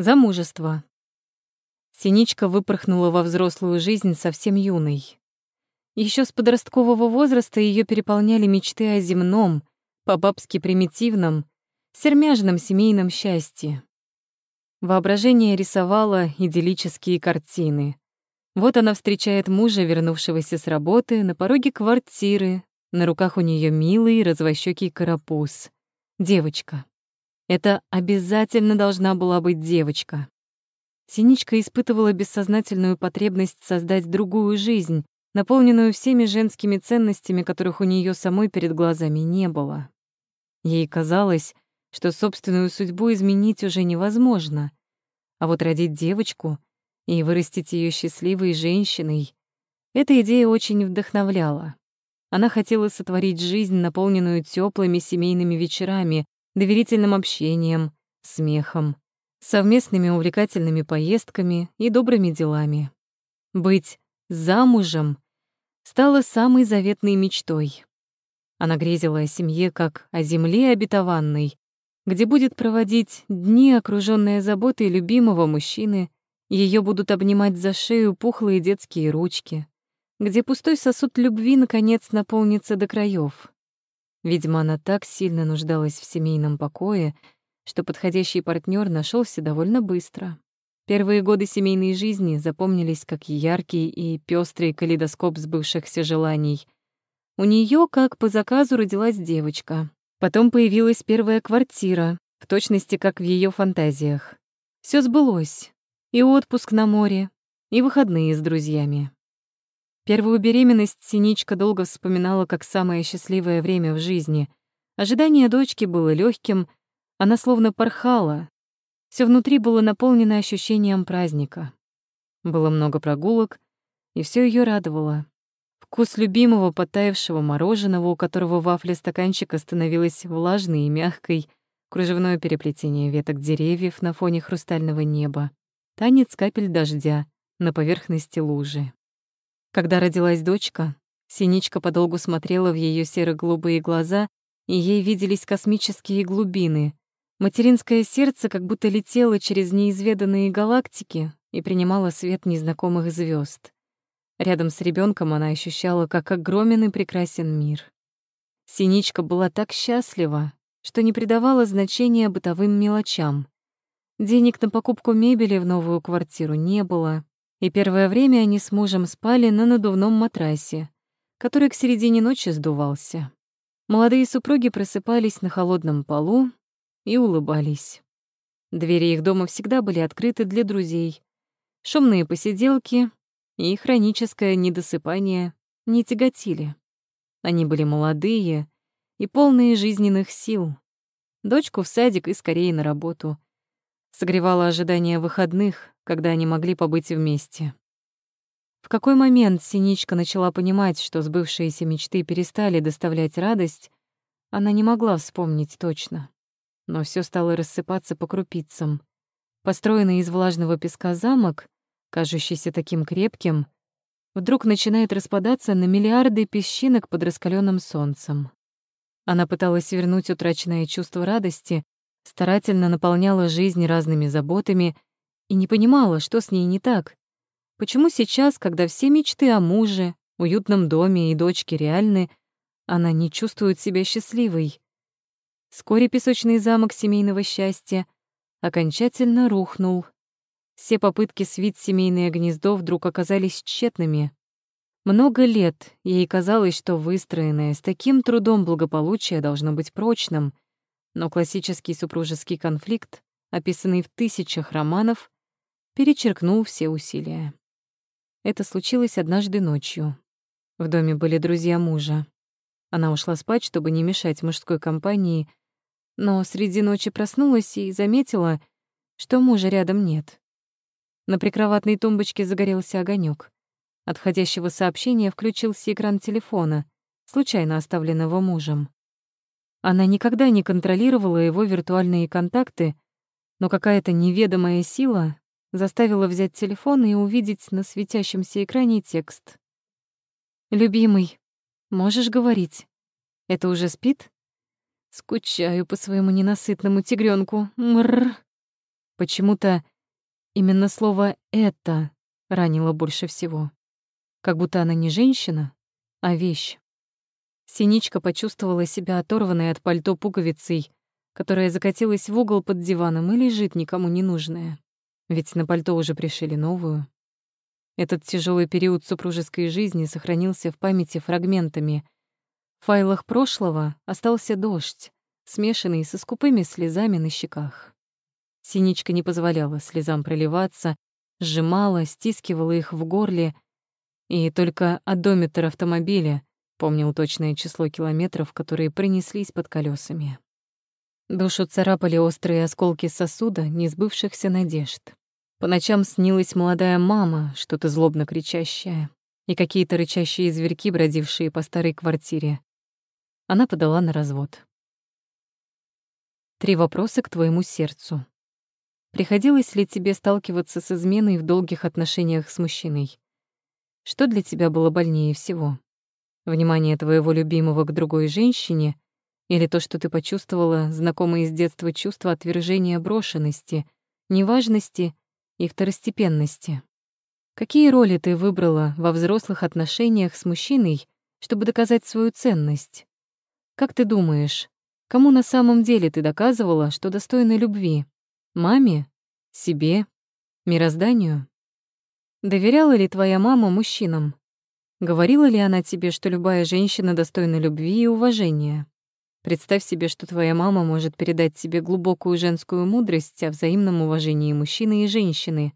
Замужество. Синичка выпорхнула во взрослую жизнь совсем юной. Еще с подросткового возраста ее переполняли мечты о земном, по-бабски примитивном, сермяжном семейном счастье. Воображение рисовало идиллические картины. Вот она встречает мужа, вернувшегося с работы, на пороге квартиры. На руках у нее милый развощёкий карапуз. Девочка. Это обязательно должна была быть девочка. Синичка испытывала бессознательную потребность создать другую жизнь, наполненную всеми женскими ценностями, которых у нее самой перед глазами не было. Ей казалось, что собственную судьбу изменить уже невозможно, а вот родить девочку и вырастить ее счастливой женщиной — эта идея очень вдохновляла. Она хотела сотворить жизнь, наполненную теплыми семейными вечерами, доверительным общением, смехом, совместными увлекательными поездками и добрыми делами. Быть замужем стало самой заветной мечтой. Она грезила о семье как о земле обетованной, где будет проводить дни, окружённая заботой любимого мужчины, ее будут обнимать за шею пухлые детские ручки, где пустой сосуд любви наконец наполнится до краев. Видимо, она так сильно нуждалась в семейном покое, что подходящий партнер нашелся довольно быстро. Первые годы семейной жизни запомнились как яркий и пестрый калейдоскоп сбывшихся желаний. У нее, как по заказу, родилась девочка. Потом появилась первая квартира, в точности как в ее фантазиях. Все сбылось. И отпуск на море, и выходные с друзьями. Первую беременность Синичка долго вспоминала как самое счастливое время в жизни. Ожидание дочки было легким, она словно порхала. Все внутри было наполнено ощущением праздника. Было много прогулок, и все ее радовало. Вкус любимого подтаявшего мороженого, у которого вафля стаканчика становилась влажной и мягкой, кружевное переплетение веток деревьев на фоне хрустального неба, танец капель дождя на поверхности лужи. Когда родилась дочка, Синичка подолгу смотрела в ее серо-голубые глаза, и ей виделись космические глубины. Материнское сердце как будто летело через неизведанные галактики и принимало свет незнакомых звезд. Рядом с ребенком она ощущала, как огромен и прекрасен мир. Синичка была так счастлива, что не придавала значения бытовым мелочам. Денег на покупку мебели в новую квартиру не было, и первое время они с мужем спали на надувном матрасе, который к середине ночи сдувался. Молодые супруги просыпались на холодном полу и улыбались. Двери их дома всегда были открыты для друзей. Шумные посиделки и хроническое недосыпание не тяготили. Они были молодые и полные жизненных сил. Дочку в садик и скорее на работу. Согревало ожидание выходных, когда они могли побыть вместе. В какой момент Синичка начала понимать, что сбывшиеся мечты перестали доставлять радость, она не могла вспомнить точно. Но все стало рассыпаться по крупицам. Построенный из влажного песка замок, кажущийся таким крепким, вдруг начинает распадаться на миллиарды песчинок под раскаленным солнцем. Она пыталась вернуть утраченное чувство радости, старательно наполняла жизнь разными заботами — и не понимала, что с ней не так. Почему сейчас, когда все мечты о муже, уютном доме и дочке реальны, она не чувствует себя счастливой? Вскоре песочный замок семейного счастья окончательно рухнул. Все попытки свить семейное гнездо вдруг оказались тщетными. Много лет ей казалось, что выстроенное с таким трудом благополучие должно быть прочным, но классический супружеский конфликт, описанный в тысячах романов, перечеркнул все усилия. Это случилось однажды ночью. В доме были друзья мужа. Она ушла спать, чтобы не мешать мужской компании, но среди ночи проснулась и заметила, что мужа рядом нет. На прикроватной тумбочке загорелся огонек. От входящего сообщения включился экран телефона, случайно оставленного мужем. Она никогда не контролировала его виртуальные контакты, но какая-то неведомая сила заставила взять телефон и увидеть на светящемся экране текст. «Любимый, можешь говорить? Это уже спит? Скучаю по своему ненасытному тигренку. Мрр. Почему-то Именно слово «это» ранило больше всего. Как будто она не женщина, а вещь. Синичка почувствовала себя оторванной от пальто пуговицей, которая закатилась в угол под диваном и лежит никому не нужная. Ведь на пальто уже пришили новую. Этот тяжелый период супружеской жизни сохранился в памяти фрагментами. В файлах прошлого остался дождь, смешанный со скупыми слезами на щеках. Синичка не позволяла слезам проливаться, сжимала, стискивала их в горле, и только одометр автомобиля помнил точное число километров, которые пронеслись под колесами. Душу царапали острые осколки сосуда несбывшихся надежд. По ночам снилась молодая мама, что-то злобно кричащая, и какие-то рычащие зверьки, бродившие по старой квартире. Она подала на развод. Три вопроса к твоему сердцу. Приходилось ли тебе сталкиваться с изменой в долгих отношениях с мужчиной? Что для тебя было больнее всего? Внимание твоего любимого к другой женщине или то, что ты почувствовала, знакомые с детства чувства отвержения брошенности, неважности и второстепенности. Какие роли ты выбрала во взрослых отношениях с мужчиной, чтобы доказать свою ценность? Как ты думаешь, кому на самом деле ты доказывала, что достойна любви? Маме? Себе? Мирозданию? Доверяла ли твоя мама мужчинам? Говорила ли она тебе, что любая женщина достойна любви и уважения? Представь себе, что твоя мама может передать тебе глубокую женскую мудрость о взаимном уважении мужчины и женщины.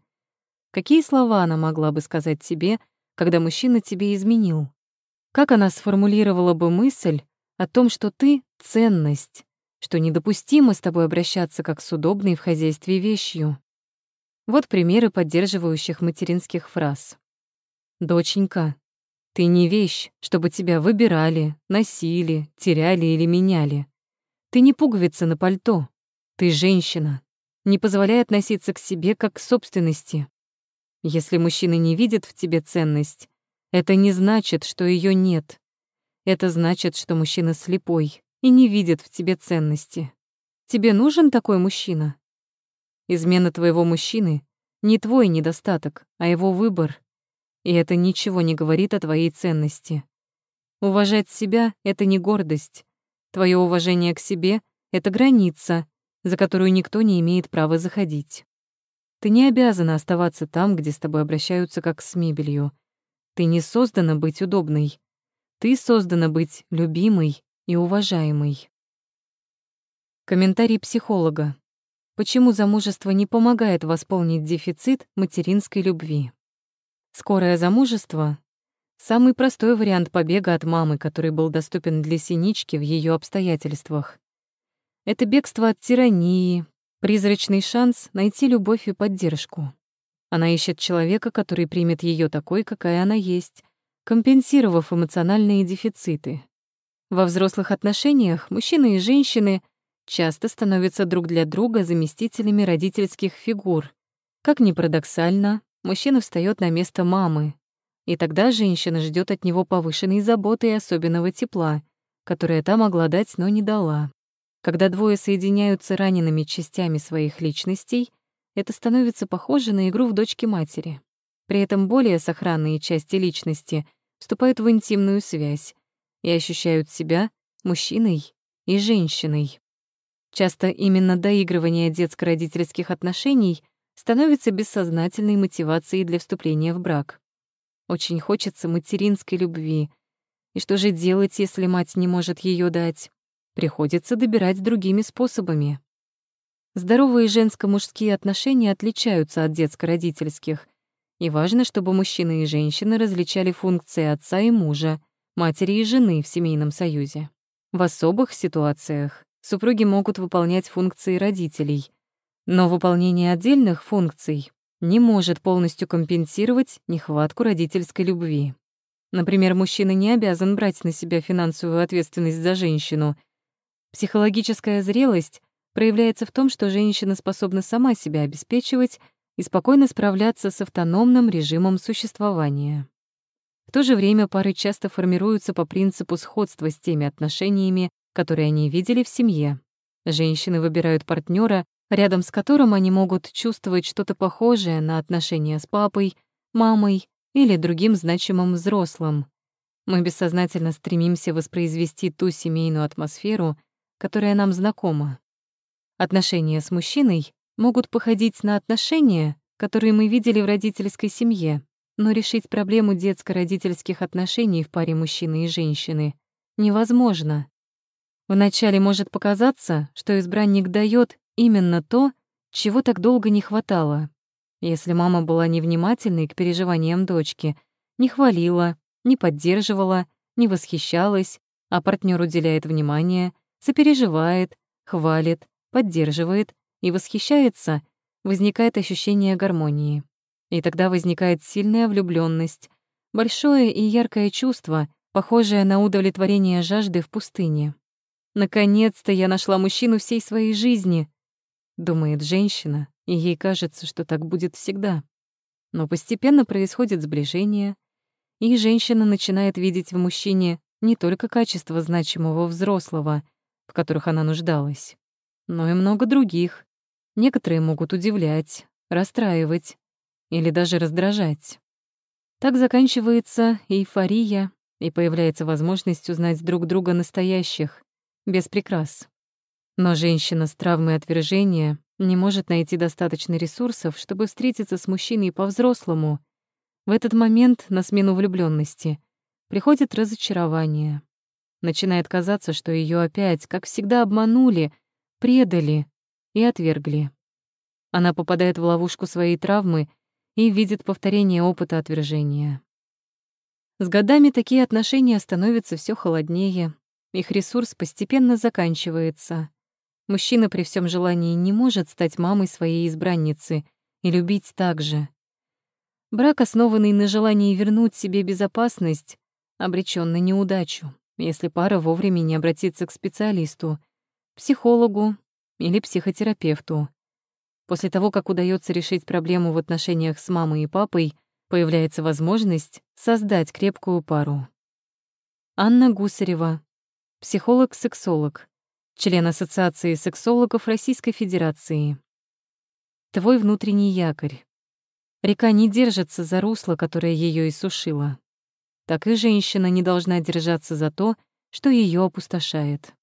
Какие слова она могла бы сказать тебе, когда мужчина тебе изменил? Как она сформулировала бы мысль о том, что ты — ценность, что недопустимо с тобой обращаться как с удобной в хозяйстве вещью? Вот примеры поддерживающих материнских фраз. «Доченька, ты не вещь, чтобы тебя выбирали, носили, теряли или меняли. Ты не пуговица на пальто. Ты женщина. Не позволяй относиться к себе как к собственности. Если мужчина не видит в тебе ценность, это не значит, что ее нет. Это значит, что мужчина слепой и не видит в тебе ценности. Тебе нужен такой мужчина? Измена твоего мужчины — не твой недостаток, а его выбор. И это ничего не говорит о твоей ценности. Уважать себя — это не гордость. Твое уважение к себе — это граница, за которую никто не имеет права заходить. Ты не обязана оставаться там, где с тобой обращаются как с мебелью. Ты не создана быть удобной. Ты создана быть любимой и уважаемой. Комментарий психолога. Почему замужество не помогает восполнить дефицит материнской любви? Скорое замужество — самый простой вариант побега от мамы, который был доступен для Синички в ее обстоятельствах. Это бегство от тирании, призрачный шанс найти любовь и поддержку. Она ищет человека, который примет ее такой, какая она есть, компенсировав эмоциональные дефициты. Во взрослых отношениях мужчины и женщины часто становятся друг для друга заместителями родительских фигур. Как ни парадоксально, мужчина встает на место мамы, и тогда женщина ждет от него повышенной заботы и особенного тепла, которое та могла дать, но не дала. Когда двое соединяются ранеными частями своих личностей, это становится похоже на игру в дочки-матери. При этом более сохранные части личности вступают в интимную связь и ощущают себя мужчиной и женщиной. Часто именно доигрывание детско-родительских отношений — становится бессознательной мотивацией для вступления в брак. Очень хочется материнской любви. И что же делать, если мать не может ее дать? Приходится добирать другими способами. Здоровые женско-мужские отношения отличаются от детско-родительских, и важно, чтобы мужчина и женщина различали функции отца и мужа, матери и жены в семейном союзе. В особых ситуациях супруги могут выполнять функции родителей, но выполнение отдельных функций не может полностью компенсировать нехватку родительской любви. Например, мужчина не обязан брать на себя финансовую ответственность за женщину. Психологическая зрелость проявляется в том, что женщина способна сама себя обеспечивать и спокойно справляться с автономным режимом существования. В то же время пары часто формируются по принципу сходства с теми отношениями, которые они видели в семье. Женщины выбирают партнера рядом с которым они могут чувствовать что-то похожее на отношения с папой, мамой или другим значимым взрослым. Мы бессознательно стремимся воспроизвести ту семейную атмосферу, которая нам знакома. Отношения с мужчиной могут походить на отношения, которые мы видели в родительской семье, но решить проблему детско-родительских отношений в паре мужчины и женщины невозможно. Вначале может показаться, что избранник дает именно то, чего так долго не хватало. Если мама была невнимательной к переживаниям дочки, не хвалила, не поддерживала, не восхищалась, а партнер уделяет внимание, сопереживает, хвалит, поддерживает и восхищается, возникает ощущение гармонии. И тогда возникает сильная влюбленность, большое и яркое чувство, похожее на удовлетворение жажды в пустыне. «Наконец-то я нашла мужчину всей своей жизни», — думает женщина, и ей кажется, что так будет всегда. Но постепенно происходит сближение, и женщина начинает видеть в мужчине не только качество значимого взрослого, в которых она нуждалась, но и много других. Некоторые могут удивлять, расстраивать или даже раздражать. Так заканчивается эйфория, и появляется возможность узнать друг друга настоящих, без прикрас. Но женщина с травмой отвержения не может найти достаточно ресурсов, чтобы встретиться с мужчиной по-взрослому — в этот момент на смену влюбленности приходит разочарование. Начинает казаться, что ее опять, как всегда, обманули, предали и отвергли. Она попадает в ловушку своей травмы и видит повторение опыта отвержения. С годами такие отношения становятся все холоднее, их ресурс постепенно заканчивается. Мужчина при всем желании не может стать мамой своей избранницы и любить так же. Брак, основанный на желании вернуть себе безопасность, обречен на неудачу, если пара вовремя не обратится к специалисту, психологу или психотерапевту. После того, как удается решить проблему в отношениях с мамой и папой, появляется возможность создать крепкую пару. Анна Гусарева, психолог-сексолог, член Ассоциации сексологов Российской Федерации. Твой внутренний якорь. Река не держится за русло, которое ее иссушило. Так и женщина не должна держаться за то, что ее опустошает.